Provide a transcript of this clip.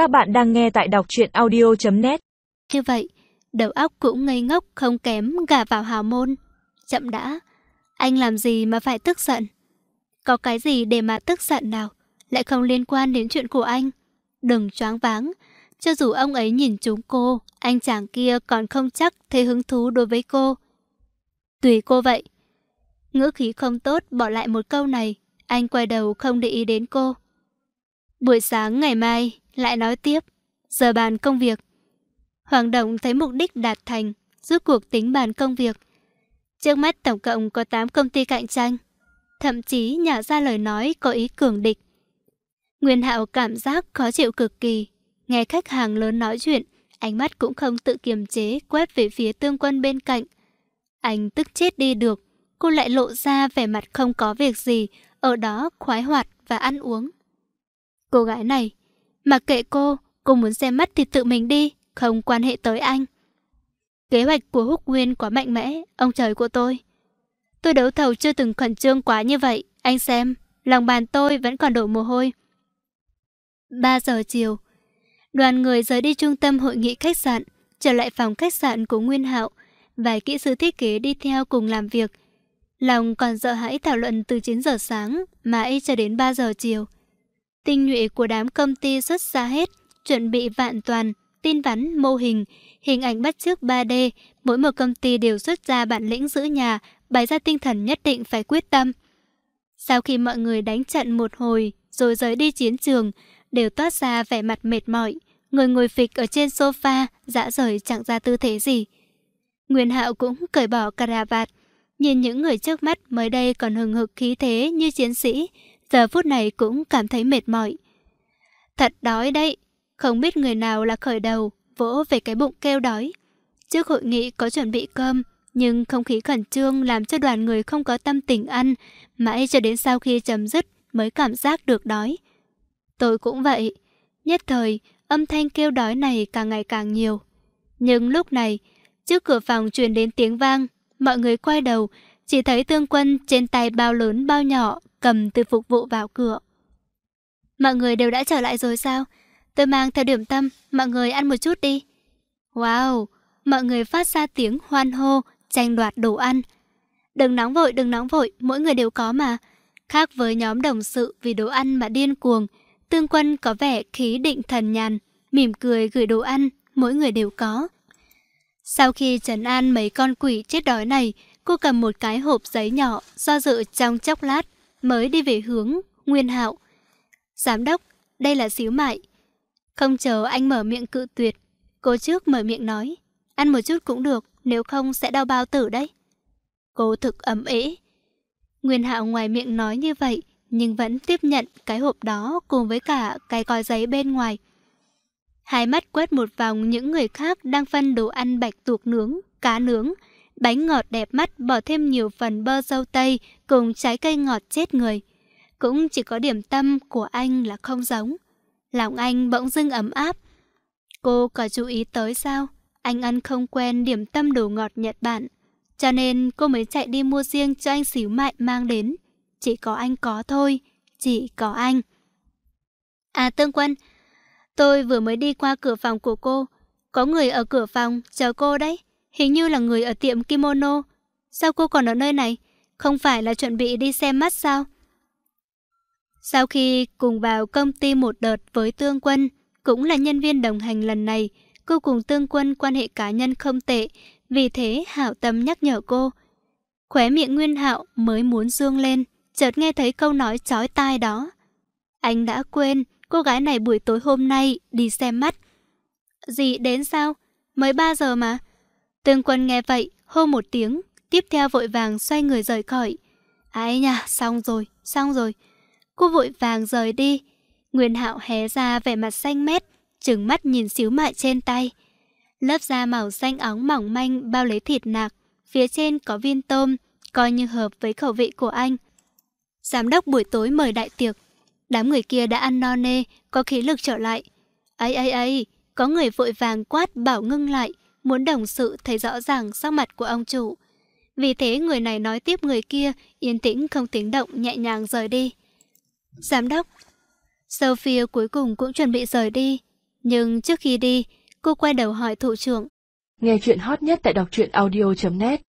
Các bạn đang nghe tại đọc truyện audio.net Như vậy, đầu óc cũng ngây ngốc không kém gà vào hào môn. Chậm đã, anh làm gì mà phải tức giận? Có cái gì để mà tức giận nào? Lại không liên quan đến chuyện của anh. Đừng choáng váng. Cho dù ông ấy nhìn chúng cô, anh chàng kia còn không chắc thấy hứng thú đối với cô. Tùy cô vậy. Ngữ khí không tốt bỏ lại một câu này. Anh quay đầu không để ý đến cô. Buổi sáng ngày mai lại nói tiếp. Giờ bàn công việc. Hoàng Động thấy mục đích đạt thành, rút cuộc tính bàn công việc. Trước mắt tổng cộng có 8 công ty cạnh tranh. Thậm chí nhả ra lời nói có ý cường địch. Nguyên Hạo cảm giác khó chịu cực kỳ. Nghe khách hàng lớn nói chuyện, ánh mắt cũng không tự kiềm chế quét về phía tương quân bên cạnh. Anh tức chết đi được, cô lại lộ ra vẻ mặt không có việc gì, ở đó khoái hoạt và ăn uống. Cô gái này, mặc kệ cô, cô muốn xem mắt thì tự mình đi, không quan hệ tới anh. Kế hoạch của Húc Nguyên quá mạnh mẽ, ông trời của tôi. Tôi đấu thầu chưa từng khẩn trương quá như vậy, anh xem, lòng bàn tôi vẫn còn đổ mồ hôi. 3 giờ chiều, đoàn người rời đi trung tâm hội nghị khách sạn, trở lại phòng khách sạn của Nguyên Hạo. Vài kỹ sư thiết kế đi theo cùng làm việc. Lòng còn sợ hãi thảo luận từ 9 giờ sáng mà cho đến 3 giờ chiều. Tinh nhuệ của đám công ty xuất ra hết, chuẩn bị vạn toàn, tin vắn, mô hình, hình ảnh bắt chước 3D. Mỗi một công ty đều xuất ra bản lĩnh giữ nhà, bày ra tinh thần nhất định phải quyết tâm. Sau khi mọi người đánh trận một hồi, rồi rời đi chiến trường, đều toát ra vẻ mặt mệt mỏi. Người ngồi phịch ở trên sofa, dã rời chẳng ra tư thế gì. Nguyên Hạo cũng cởi bỏ cà vạt nhìn những người trước mắt mới đây còn hừng hực khí thế như chiến sĩ, giờ phút này cũng cảm thấy mệt mỏi. Thật đói đấy, không biết người nào là khởi đầu, vỗ về cái bụng kêu đói. Trước hội nghị có chuẩn bị cơm, nhưng không khí khẩn trương làm cho đoàn người không có tâm tình ăn, mãi cho đến sau khi chấm dứt mới cảm giác được đói. Tôi cũng vậy. Nhất thời, âm thanh kêu đói này càng ngày càng nhiều. Nhưng lúc này, trước cửa phòng truyền đến tiếng vang, mọi người quay đầu, chỉ thấy tương quân trên tay bao lớn bao nhỏ cầm từ phục vụ vào cửa. Mọi người đều đã trở lại rồi sao? Tôi mang theo điểm tâm, mọi người ăn một chút đi. Wow, mọi người phát ra tiếng hoan hô, tranh đoạt đồ ăn. Đừng nóng vội, đừng nóng vội, mỗi người đều có mà. Khác với nhóm đồng sự vì đồ ăn mà điên cuồng, Tương Quân có vẻ khí định thần nhàn, mỉm cười gửi đồ ăn, mỗi người đều có. Sau khi trấn an mấy con quỷ chết đói này, cô cầm một cái hộp giấy nhỏ, do dự trong chốc lát, mới đi về hướng Nguyên Hạo. Giám đốc, đây là xíu mại. Không chờ anh mở miệng cự tuyệt, cô trước mở miệng nói, ăn một chút cũng được, nếu không sẽ đau bao tử đấy. Cô thực ấm ế. Nguyên Hạo ngoài miệng nói như vậy, nhưng vẫn tiếp nhận cái hộp đó cùng với cả cái gói giấy bên ngoài. Hai mắt quét một vòng những người khác đang phân đồ ăn bạch tuộc nướng, cá nướng, bánh ngọt đẹp mắt bỏ thêm nhiều phần bơ dâu tây cùng trái cây ngọt chết người. Cũng chỉ có điểm tâm của anh là không giống. Lòng anh bỗng dưng ấm áp. Cô có chú ý tới sao? Anh ăn không quen điểm tâm đồ ngọt Nhật Bản. Cho nên cô mới chạy đi mua riêng cho anh xíu mại mang đến. Chỉ có anh có thôi, chỉ có anh. À Tương Quân, tôi vừa mới đi qua cửa phòng của cô. Có người ở cửa phòng, chờ cô đấy. Hình như là người ở tiệm kimono. Sao cô còn ở nơi này? Không phải là chuẩn bị đi xem mắt sao? Sau khi cùng vào công ty một đợt với Tương Quân, cũng là nhân viên đồng hành lần này, cô cùng Tương Quân quan hệ cá nhân không tệ, vì thế Hảo Tâm nhắc nhở cô. Khóe miệng Nguyên Hạo mới muốn dương lên, chợt nghe thấy câu nói chói tai đó. Anh đã quên, cô gái này buổi tối hôm nay đi xem mắt. Gì đến sao? Mới 3 giờ mà. Tương quân nghe vậy, hô một tiếng, tiếp theo vội vàng xoay người rời khỏi. Ái nha, xong rồi, xong rồi. Cô vội vàng rời đi. Nguyên hạo hé ra vẻ mặt xanh mét, trừng mắt nhìn xíu mại trên tay. Lớp da màu xanh óng mỏng manh bao lấy thịt nạc, phía trên có viên tôm, coi như hợp với khẩu vị của anh. Giám đốc buổi tối mời đại tiệc. Đám người kia đã ăn no nê, có khí lực trở lại. ấy ấy ấy, có người vội vàng quát bảo ngưng lại, muốn đồng sự thấy rõ ràng sắc mặt của ông chủ. Vì thế người này nói tiếp người kia, yên tĩnh không tiếng động nhẹ nhàng rời đi. Giám đốc, Sophia cuối cùng cũng chuẩn bị rời đi. Nhưng trước khi đi, cô quay đầu hỏi thủ trưởng. Nghe chuyện hot nhất tại đọc truyện audio.net